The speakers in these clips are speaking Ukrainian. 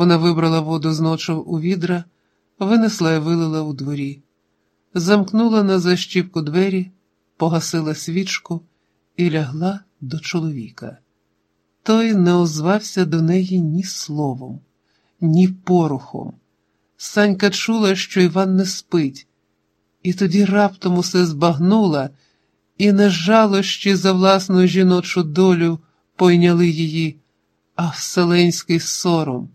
Вона вибрала воду з ночу у відра, винесла і вилила у дворі, замкнула на защіпку двері, погасила свічку і лягла до чоловіка. Той не озвався до неї ні словом, ні порухом. Санька чула, що Іван не спить, і тоді раптом усе збагнула, і не жалощі за власну жіночу долю пойняли її, а вселенський сором.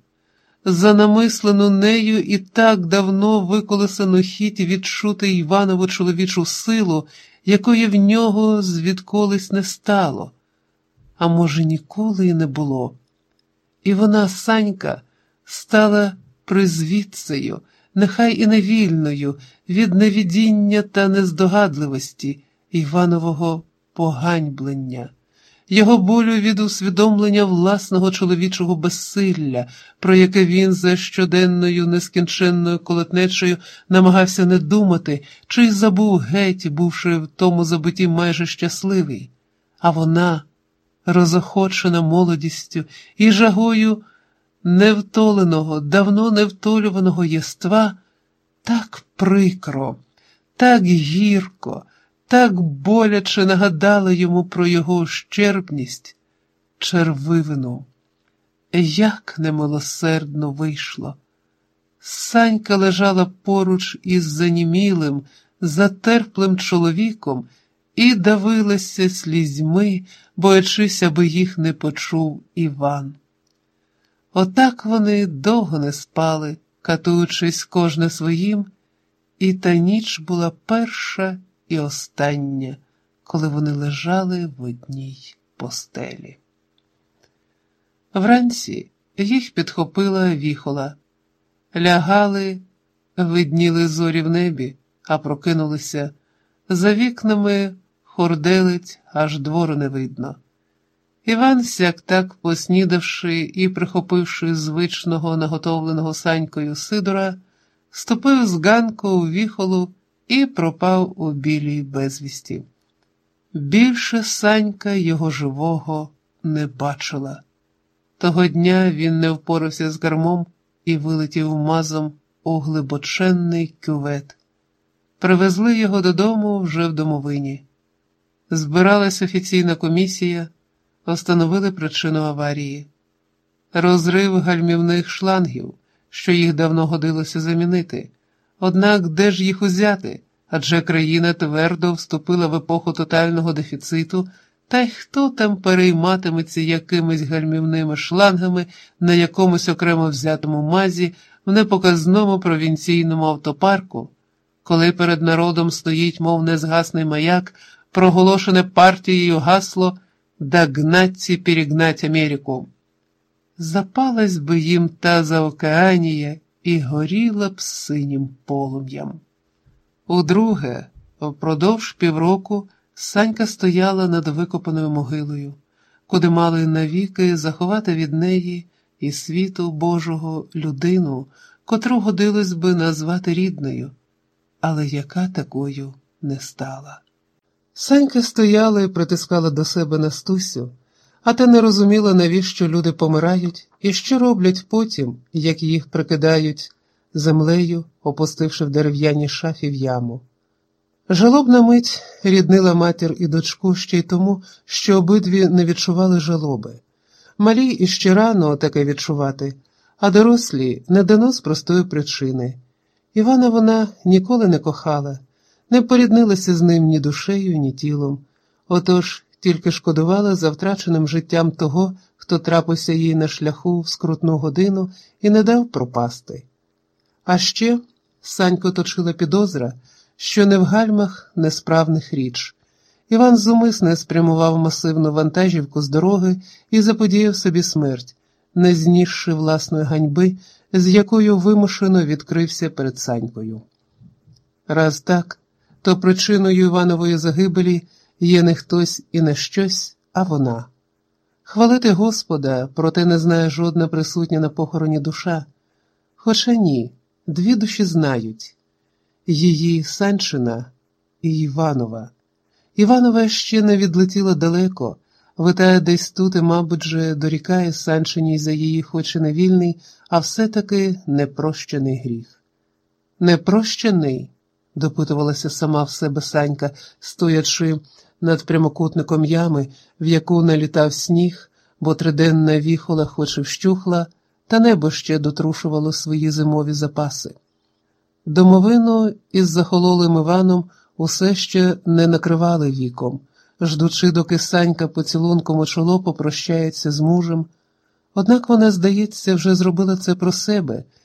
За намислену нею і так давно виколесану хіть відчути Іванову чоловічу силу, якої в нього звідколись не стало, а може, ніколи й не було. І вона, Санька, стала призвідцею, нехай і невільною, від невідіння та нездогадливості Іванового поганьблення, його болю від усвідомлення власного чоловічого безсилля, про яке він за щоденною нескінченною колотнечею намагався не думати, чи й забув геть, бувши в тому забитті майже щасливий, а вона, розохочена молодістю і жагою невтоленого, давно невтолюваного єства, так прикро, так гірко, так боляче нагадала йому про його ущербність, червивину. Як немилосердно вийшло. Санька лежала поруч із занімілим, затерплим чоловіком і давилася слізьми, боячись, аби їх не почув Іван. Отак вони довго не спали, катуючись кожне своїм, і та ніч була перша і остання, коли вони лежали в одній постелі. Вранці їх підхопила віхола, лягали, видніли зорі в небі, а прокинулися. За вікнами хорделиць аж двору не видно. Іван, сяк так поснідавши і прихопивши звичного наготовленого санькою Сидора, ступив з ганку у віхолу і пропав у білій безвісті. Більше санька його живого не бачила. Того дня він не впорався з гармом і вилетів мазом у глибоченний кювет. Привезли його додому вже в домовині. Збиралась офіційна комісія, встановили причину аварії, розрив гальмівних шлангів, що їх давно годилося замінити. Однак де ж їх узяти? Адже країна твердо вступила в епоху тотального дефіциту, та й хто там перейматиметься якимись гальмівними шлангами на якомусь окремо взятому мазі в непоказному провінційному автопарку, коли перед народом стоїть, мов незгасний маяк, проголошене партією гасло «Догнать перегнать Америку. Запалась би їм та заокеанія і горіла б синім полум'ям. Удруге, впродовж півроку, Санька стояла над викопаною могилою, куди мали навіки заховати від неї і світу Божого людину, котру годилось би назвати рідною, але яка такою не стала. Санька стояла і притискала до себе Настусю, а та не розуміла, навіщо люди помирають і що роблять потім, як їх прикидають землею, опустивши в дерев'яній шафі в яму. Жалобна мить ріднила матір і дочку ще й тому, що обидві не відчували жалоби. Малі іще рано таке відчувати, а дорослі не дано з простої причини. Івана вона ніколи не кохала, не поріднилася з ним ні душею, ні тілом. Отож тільки шкодувала за втраченим життям того, хто трапився їй на шляху в скрутну годину і не дав пропасти. А ще Санько точила підозра, що не в гальмах несправних річ. Іван зумисне спрямував масивну вантажівку з дороги і заподіяв собі смерть, не знісши власної ганьби, з якою вимушено відкрився перед Санькою. Раз так, то причиною Іванової загибелі є не хтось і не щось, а вона. Хвалити Господа, проте не знає жодна присутня на похороні душа. Хоча ні, дві душі знають її Санчина і Іванова. Іванова ще не відлетіла далеко, Витає десь тут і, мабуть, же дорікає Санчиній за її, хоч і невільний, а все-таки непрощений гріх. Непрощений? Допитувалася сама в себе Санька, стоячи над прямокутником ями, в яку налітав сніг, бо триденна віхола хоч і вщухла, та небо ще дотрушувало свої зимові запаси. Домовину із захололим Іваном усе ще не накривали віком, ждучи, доки Санька поцілунком у чоло попрощається з мужем. Однак вона, здається, вже зробила це про себе